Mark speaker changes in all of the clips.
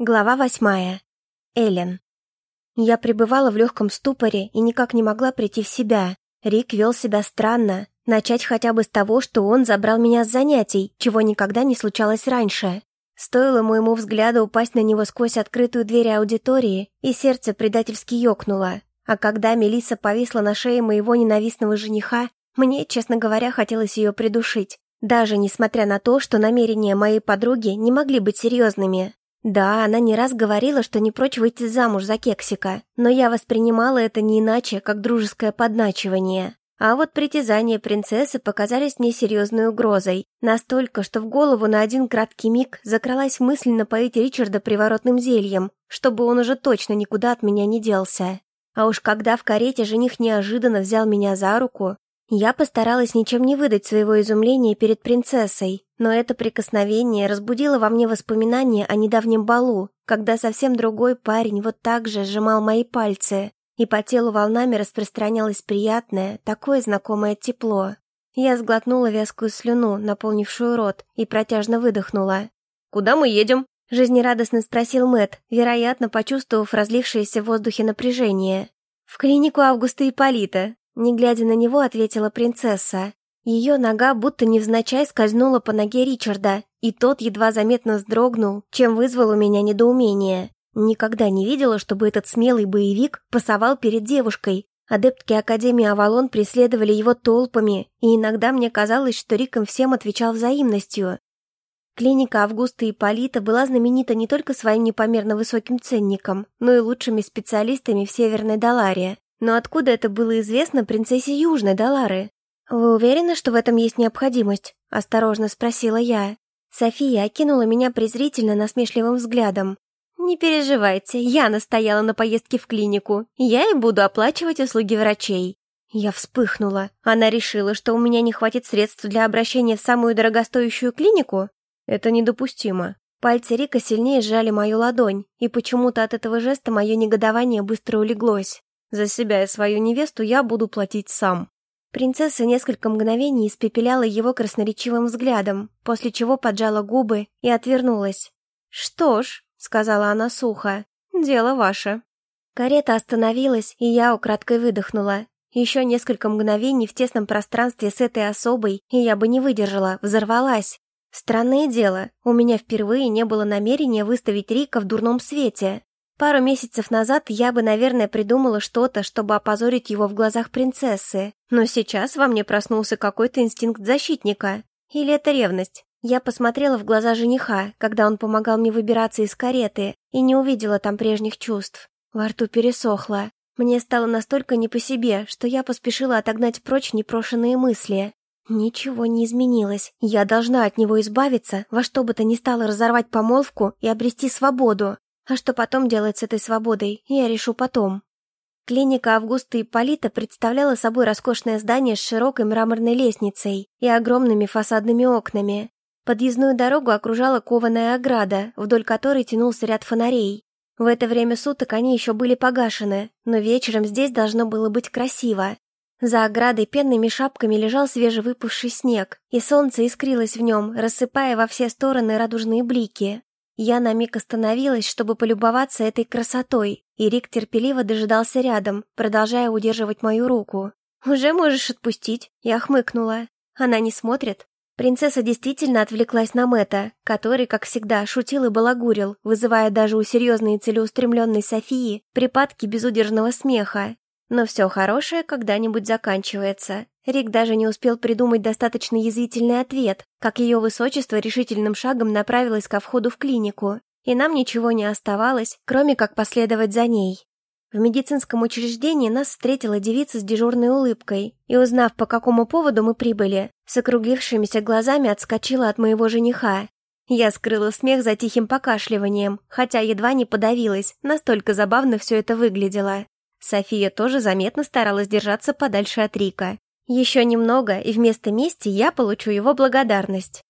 Speaker 1: Глава восьмая. Эллен. Я пребывала в легком ступоре и никак не могла прийти в себя. Рик вел себя странно. Начать хотя бы с того, что он забрал меня с занятий, чего никогда не случалось раньше. Стоило моему взгляду упасть на него сквозь открытую дверь аудитории, и сердце предательски ёкнуло. А когда Мелисса повисла на шее моего ненавистного жениха, мне, честно говоря, хотелось ее придушить. Даже несмотря на то, что намерения моей подруги не могли быть серьезными. Да, она не раз говорила, что не прочь выйти замуж за кексика, но я воспринимала это не иначе, как дружеское подначивание. А вот притязания принцессы показались мне серьезной угрозой. Настолько, что в голову на один краткий миг закралась мысль напоить Ричарда приворотным зельем, чтобы он уже точно никуда от меня не делся. А уж когда в карете жених неожиданно взял меня за руку, я постаралась ничем не выдать своего изумления перед принцессой, но это прикосновение разбудило во мне воспоминания о недавнем балу, когда совсем другой парень вот так же сжимал мои пальцы, и по телу волнами распространялось приятное, такое знакомое тепло. Я сглотнула вязкую слюну, наполнившую рот, и протяжно выдохнула. «Куда мы едем?» — жизнерадостно спросил Мэт, вероятно, почувствовав разлившееся в воздухе напряжение. «В клинику Августа Ипполита», не глядя на него, ответила принцесса. Ее нога будто невзначай скользнула по ноге Ричарда, и тот едва заметно вздрогнул, чем вызвал у меня недоумение. Никогда не видела, чтобы этот смелый боевик пасовал перед девушкой. Адептки Академии Авалон преследовали его толпами, и иногда мне казалось, что Риком всем отвечал взаимностью. Клиника Августа Ипполита была знаменита не только своим непомерно высоким ценником, но и лучшими специалистами в Северной Даларе. Но откуда это было известно принцессе Южной Далары? «Вы уверены, что в этом есть необходимость?» – осторожно спросила я. София окинула меня презрительно насмешливым взглядом. «Не переживайте, я настояла на поездке в клинику. Я и буду оплачивать услуги врачей». Я вспыхнула. Она решила, что у меня не хватит средств для обращения в самую дорогостоящую клинику? Это недопустимо. Пальцы Рика сильнее сжали мою ладонь, и почему-то от этого жеста мое негодование быстро улеглось. За себя и свою невесту я буду платить сам. Принцесса несколько мгновений испепеляла его красноречивым взглядом, после чего поджала губы и отвернулась. «Что ж», — сказала она сухо, — «дело ваше». Карета остановилась, и я украдкой выдохнула. Еще несколько мгновений в тесном пространстве с этой особой, и я бы не выдержала, взорвалась. Странное дело, у меня впервые не было намерения выставить Рика в дурном свете. Пару месяцев назад я бы, наверное, придумала что-то, чтобы опозорить его в глазах принцессы. Но сейчас во мне проснулся какой-то инстинкт защитника. Или это ревность? Я посмотрела в глаза жениха, когда он помогал мне выбираться из кареты, и не увидела там прежних чувств. Во рту пересохло. Мне стало настолько не по себе, что я поспешила отогнать прочь непрошенные мысли. Ничего не изменилось. Я должна от него избавиться, во что бы то ни стало разорвать помолвку и обрести свободу. А что потом делать с этой свободой, я решу потом. Клиника Августа Ипполита представляла собой роскошное здание с широкой мраморной лестницей и огромными фасадными окнами. Подъездную дорогу окружала кованая ограда, вдоль которой тянулся ряд фонарей. В это время суток они еще были погашены, но вечером здесь должно было быть красиво. За оградой пенными шапками лежал свежевыпавший снег, и солнце искрилось в нем, рассыпая во все стороны радужные блики. Я на миг остановилась, чтобы полюбоваться этой красотой, и Рик терпеливо дожидался рядом, продолжая удерживать мою руку. «Уже можешь отпустить», — я хмыкнула. Она не смотрит. Принцесса действительно отвлеклась на Мэтта, который, как всегда, шутил и балагурил, вызывая даже у серьезной и целеустремленной Софии припадки безудержного смеха. Но все хорошее когда-нибудь заканчивается. Рик даже не успел придумать достаточно язвительный ответ, как ее высочество решительным шагом направилось ко входу в клинику, и нам ничего не оставалось, кроме как последовать за ней. В медицинском учреждении нас встретила девица с дежурной улыбкой, и, узнав, по какому поводу мы прибыли, с округлившимися глазами отскочила от моего жениха. Я скрыла смех за тихим покашливанием, хотя едва не подавилась, настолько забавно все это выглядело. София тоже заметно старалась держаться подальше от Рика. Еще немного, и вместо мести я получу его благодарность.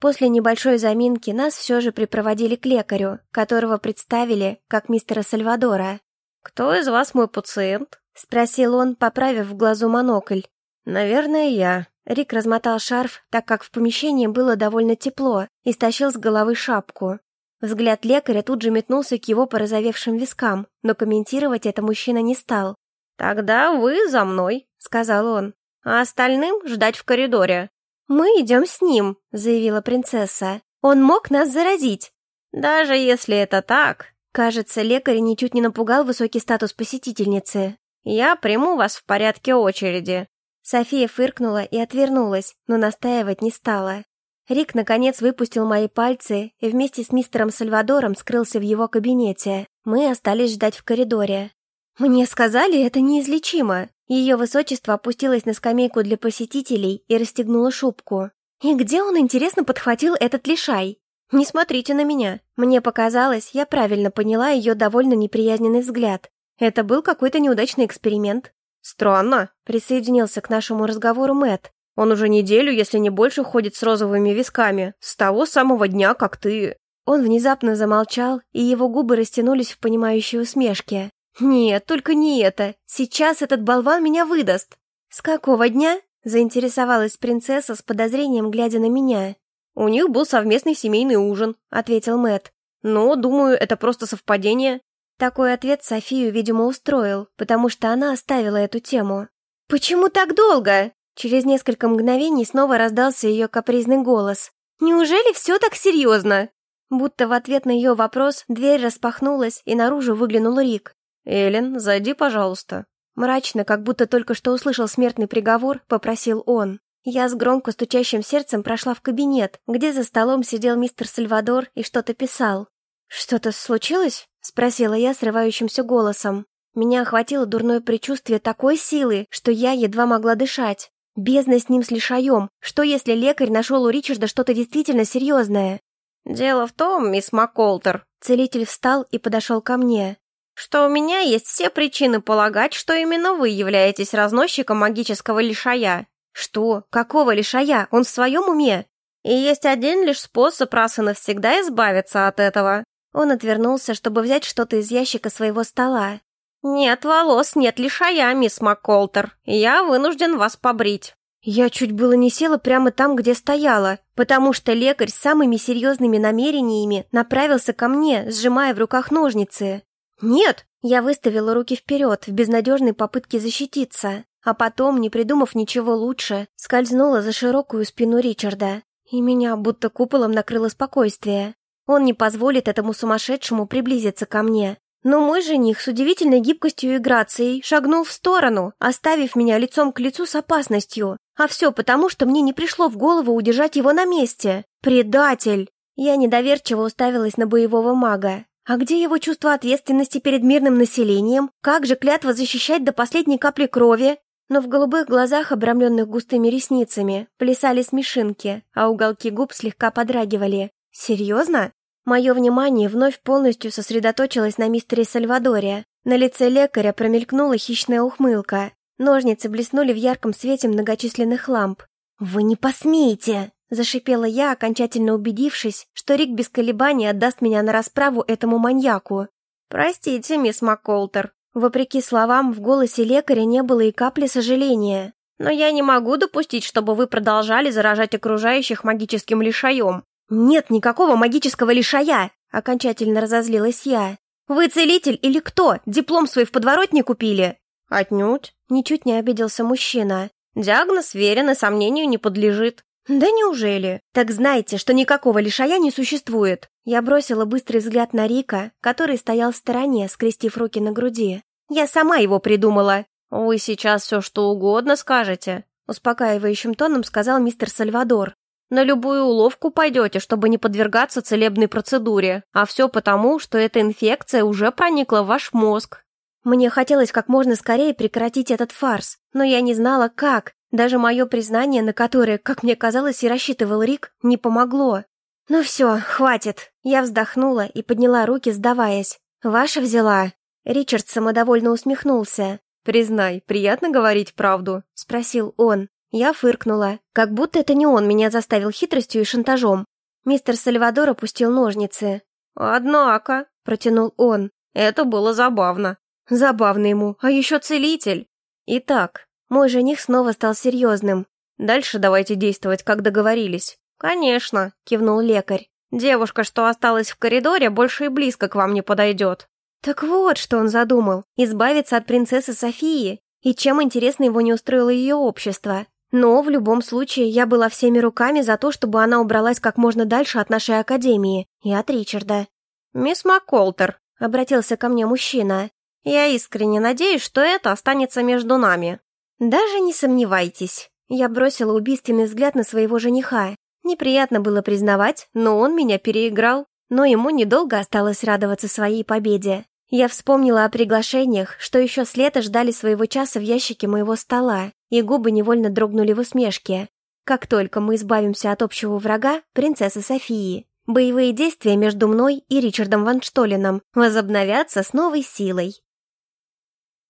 Speaker 1: После небольшой заминки нас все же припроводили к лекарю, которого представили как мистера Сальвадора. «Кто из вас мой пациент?» — спросил он, поправив в глазу монокль. «Наверное, я». Рик размотал шарф, так как в помещении было довольно тепло, и стащил с головы шапку. Взгляд лекаря тут же метнулся к его порозовевшим вискам, но комментировать это мужчина не стал.
Speaker 2: «Тогда вы за мной», — сказал он, — «а остальным ждать в коридоре».
Speaker 1: «Мы идем с ним», — заявила принцесса. «Он мог нас заразить».
Speaker 2: «Даже если это так...»
Speaker 1: Кажется, лекарь ничуть не напугал высокий статус посетительницы.
Speaker 2: «Я приму вас в порядке очереди».
Speaker 1: София фыркнула и отвернулась, но настаивать не стала. Рик, наконец, выпустил мои пальцы и вместе с мистером Сальвадором скрылся в его кабинете. Мы остались ждать в коридоре. Мне сказали, это неизлечимо. Ее высочество опустилось на скамейку для посетителей и расстегнуло шубку. И где он, интересно, подхватил этот лишай? Не смотрите на меня. Мне показалось, я правильно поняла ее довольно неприязненный взгляд. Это был какой-то неудачный эксперимент.
Speaker 2: Странно,
Speaker 1: присоединился к нашему разговору Мэт.
Speaker 2: Он уже неделю, если не больше, ходит с розовыми висками. С того самого дня, как ты...»
Speaker 1: Он внезапно замолчал, и его губы растянулись в понимающей усмешке. «Нет, только не это. Сейчас этот болван меня выдаст». «С какого дня?» — заинтересовалась принцесса с подозрением, глядя на меня.
Speaker 2: «У них был совместный семейный ужин», — ответил Мэт. «Но, думаю, это просто совпадение».
Speaker 1: Такой ответ Софию, видимо, устроил, потому что она оставила эту тему. «Почему так долго?» Через несколько мгновений снова раздался ее капризный голос. «Неужели все так серьезно?» Будто в ответ на ее вопрос дверь распахнулась, и наружу выглянул Рик.
Speaker 2: «Эллен, зайди, пожалуйста».
Speaker 1: Мрачно, как будто только что услышал смертный приговор, попросил он. Я с громко стучащим сердцем прошла в кабинет, где за столом сидел мистер Сальвадор и что-то писал. «Что-то случилось?» — спросила я срывающимся голосом. Меня охватило дурное предчувствие такой силы, что я едва могла дышать. Бездна с ним с лишаем. Что, если лекарь нашел у Ричарда что-то действительно серьезное?
Speaker 2: «Дело в том, мисс МакКолтер...»
Speaker 1: Целитель встал и подошел ко мне.
Speaker 2: «Что у меня есть все причины полагать, что именно вы являетесь разносчиком магического лишая».
Speaker 1: «Что? Какого лишая? Он в своем уме?»
Speaker 2: «И есть один лишь способ раз и навсегда избавиться от этого».
Speaker 1: Он отвернулся, чтобы взять что-то из ящика своего стола.
Speaker 2: «Нет волос, нет лишая, мисс МакКолтер. Я вынужден вас побрить».
Speaker 1: Я чуть было не села прямо там, где стояла, потому что лекарь с самыми серьезными намерениями направился ко мне, сжимая в руках ножницы. «Нет!» Я выставила руки вперед в безнадежной попытке защититься, а потом, не придумав ничего лучше, скользнула за широкую спину Ричарда, и меня будто куполом накрыло спокойствие. Он не позволит этому сумасшедшему приблизиться ко мне, но мой жених с удивительной гибкостью и грацией шагнул в сторону, оставив меня лицом к лицу с опасностью. А все потому, что мне не пришло в голову удержать его на месте. Предатель! Я недоверчиво уставилась на боевого мага. А где его чувство ответственности перед мирным населением? Как же клятва защищать до последней капли крови? Но в голубых глазах, обрамленных густыми ресницами, плясали смешинки, а уголки губ слегка подрагивали. «Серьезно?» Мое внимание вновь полностью сосредоточилось на мистере Сальвадоре. На лице лекаря промелькнула хищная ухмылка. Ножницы блеснули в ярком свете многочисленных ламп. «Вы не посмеете!» – зашипела я, окончательно убедившись, что Рик без колебаний отдаст меня на расправу этому маньяку.
Speaker 2: «Простите, мисс МакКолтер».
Speaker 1: Вопреки словам, в голосе лекаря не было и капли сожаления.
Speaker 2: «Но я не могу допустить, чтобы вы продолжали заражать окружающих магическим лишаем.
Speaker 1: «Нет никакого магического лишая!» — окончательно разозлилась я. «Вы целитель или кто? Диплом свой в подворотне купили?»
Speaker 2: «Отнюдь!»
Speaker 1: — ничуть не обиделся мужчина.
Speaker 2: «Диагноз верен и сомнению не подлежит».
Speaker 1: «Да неужели? Так знаете, что никакого лишая не существует!» Я бросила быстрый взгляд на Рика, который стоял в стороне, скрестив руки на груди. «Я сама его придумала!»
Speaker 2: «Вы сейчас все что угодно скажете», —
Speaker 1: успокаивающим тоном сказал мистер Сальвадор.
Speaker 2: На любую уловку пойдете, чтобы не подвергаться целебной процедуре. А все потому, что эта инфекция уже проникла в ваш мозг.
Speaker 1: Мне хотелось как можно скорее прекратить этот фарс, но я не знала, как. Даже мое признание, на которое, как мне казалось, и рассчитывал Рик, не помогло. «Ну все, хватит!» Я вздохнула и подняла руки, сдаваясь. «Ваша взяла!» Ричард самодовольно усмехнулся.
Speaker 2: «Признай, приятно говорить правду?» — спросил он.
Speaker 1: Я фыркнула, как будто это не он меня заставил хитростью и шантажом. Мистер Сальвадор опустил ножницы.
Speaker 2: «Однако», — протянул он, — «это было забавно».
Speaker 1: Забавно ему, а еще целитель. Итак, мой жених снова стал серьезным.
Speaker 2: Дальше давайте действовать, как договорились.
Speaker 1: «Конечно», — кивнул лекарь.
Speaker 2: Девушка, что осталась в коридоре, больше и близко к вам не подойдет».
Speaker 1: Так вот, что он задумал — избавиться от принцессы Софии. И чем, интересно, его не устроило ее общество. Но в любом случае я была всеми руками за то, чтобы она убралась как можно дальше от нашей академии и от Ричарда.
Speaker 2: «Мисс МакКолтер», — обратился ко мне мужчина, — «я искренне надеюсь, что это останется между нами».
Speaker 1: «Даже не сомневайтесь». Я бросила убийственный взгляд на своего жениха. Неприятно было признавать, но он меня переиграл. Но ему недолго осталось радоваться своей победе. Я вспомнила о приглашениях, что еще с лета ждали своего часа в ящике моего стола, и губы невольно дрогнули в усмешке. Как только мы избавимся от общего врага, принцессы Софии, боевые действия между мной и Ричардом Ван Штолином возобновятся с новой силой.